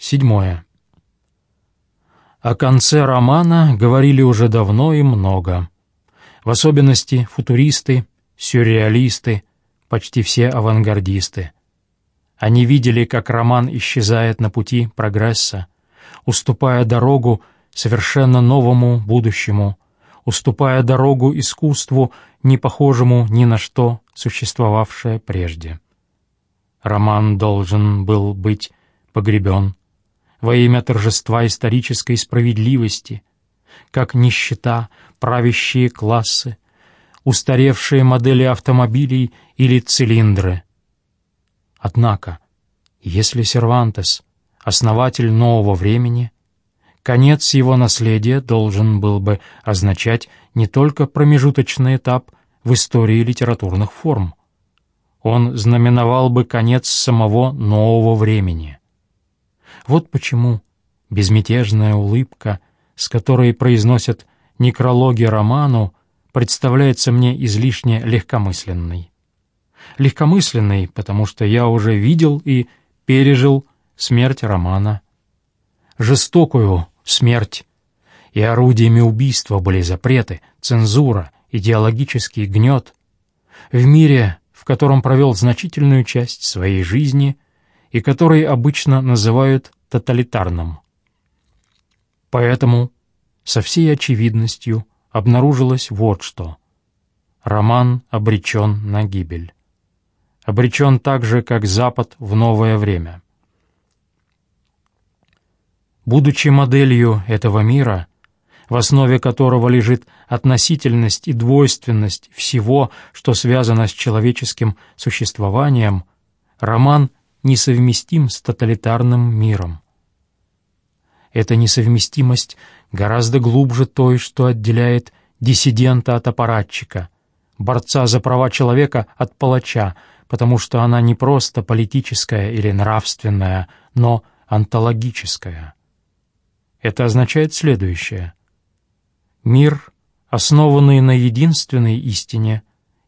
Седьмое. О конце романа говорили уже давно и много. В особенности футуристы, сюрреалисты, почти все авангардисты. Они видели, как роман исчезает на пути прогресса, уступая дорогу совершенно новому будущему, уступая дорогу искусству, не похожему ни на что, существовавшее прежде. Роман должен был быть погребен, во имя торжества исторической справедливости, как нищета, правящие классы, устаревшие модели автомобилей или цилиндры. Однако, если Сервантес — основатель нового времени, конец его наследия должен был бы означать не только промежуточный этап в истории литературных форм. Он знаменовал бы конец самого нового времени. Вот почему безмятежная улыбка, с которой произносят некрологи роману, представляется мне излишне легкомысленной. Легкомысленной, потому что я уже видел и пережил смерть романа. Жестокую смерть. И орудиями убийства были запреты, цензура, идеологический гнет. В мире, в котором провел значительную часть своей жизни — и который обычно называют тоталитарным. Поэтому со всей очевидностью обнаружилось вот что. Роман обречен на гибель. Обречен так же, как Запад в новое время. Будучи моделью этого мира, в основе которого лежит относительность и двойственность всего, что связано с человеческим существованием, роман несовместим с тоталитарным миром. Эта несовместимость гораздо глубже той, что отделяет диссидента от аппаратчика, борца за права человека от палача, потому что она не просто политическая или нравственная, но онтологическая. Это означает следующее. Мир, основанный на единственной истине,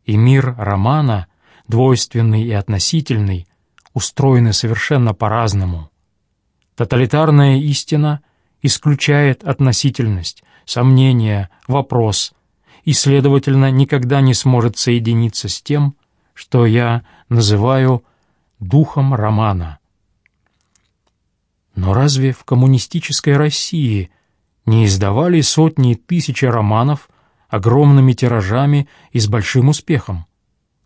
и мир романа, двойственный и относительный, устроены совершенно по-разному. Тоталитарная истина исключает относительность, сомнение, вопрос и, следовательно, никогда не сможет соединиться с тем, что я называю духом романа. Но разве в коммунистической России не издавали сотни и тысячи романов огромными тиражами и с большим успехом?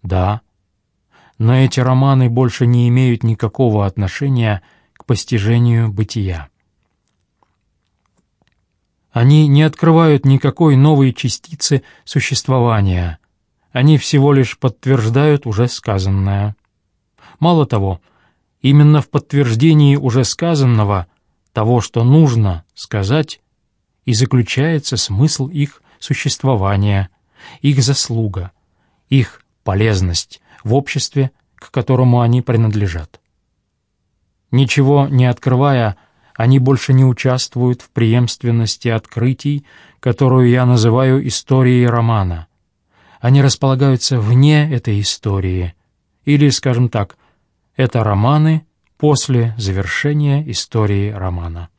Да, но эти романы больше не имеют никакого отношения к постижению бытия. Они не открывают никакой новой частицы существования, они всего лишь подтверждают уже сказанное. Мало того, именно в подтверждении уже сказанного, того, что нужно сказать, и заключается смысл их существования, их заслуга, их полезность, в обществе, к которому они принадлежат. Ничего не открывая, они больше не участвуют в преемственности открытий, которую я называю историей романа. Они располагаются вне этой истории, или, скажем так, это романы после завершения истории романа.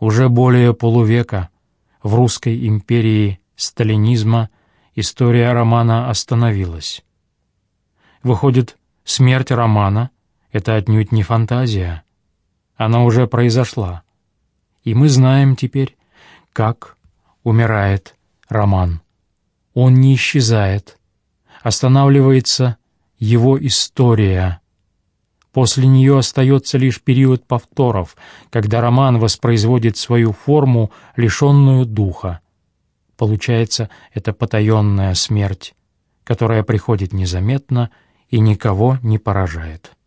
Уже более полувека в русской империи сталинизма история романа остановилась. Выходит, смерть романа — это отнюдь не фантазия. Она уже произошла. И мы знаем теперь, как умирает роман. Он не исчезает. Останавливается его история. После нее остается лишь период повторов, когда роман воспроизводит свою форму, лишенную духа. Получается, это потаенная смерть, которая приходит незаметно и никого не поражает.